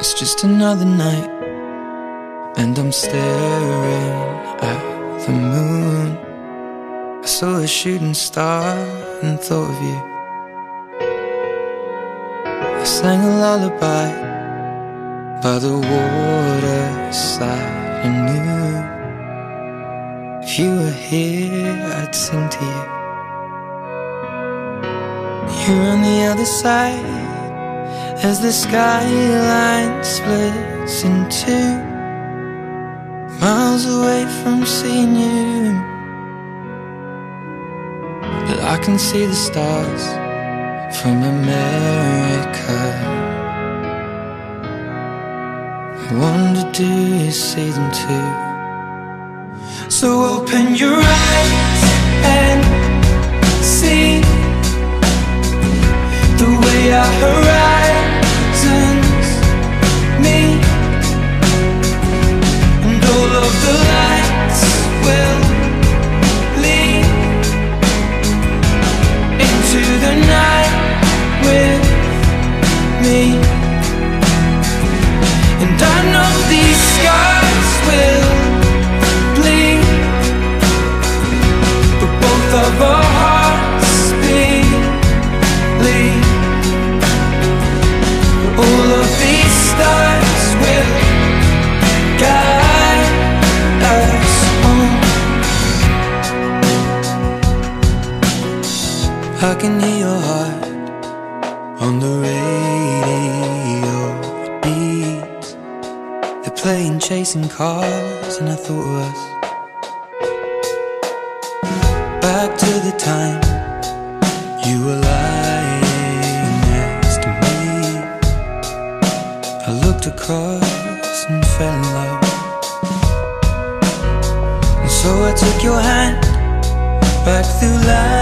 It's just another night, and I'm staring at the moon. I saw a shooting star and thought of you. I sang a lullaby by the waterside and knew if you were here, I'd sing to you. You're on the other side as the skyline splits in two, miles away from seeing you. But I can see the stars from America. I wonder, do you see them too? So open your eyes and see the way I horizons of the lights I can hear your heart on the radio. Beats. They're playing chasing cars, and I thought of us. Back to the time you were lying next to me. I looked across and fell in love. And so I took your hand back through lamplit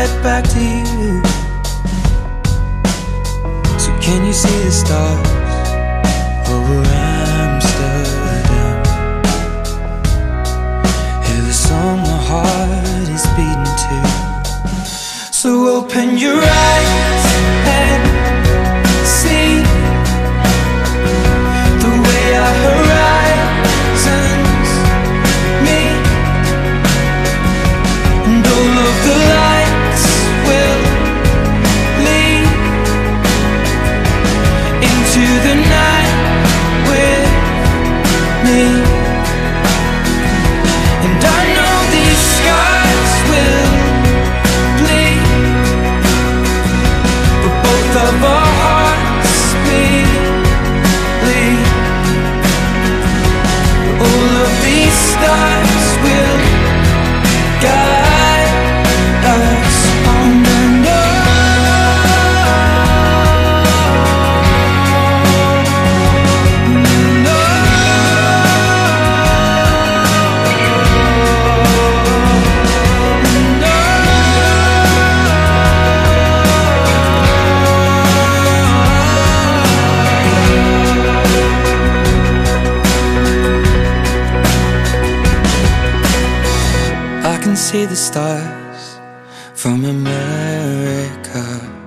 everything back to you. So can you see the stars into the night see the stars from America.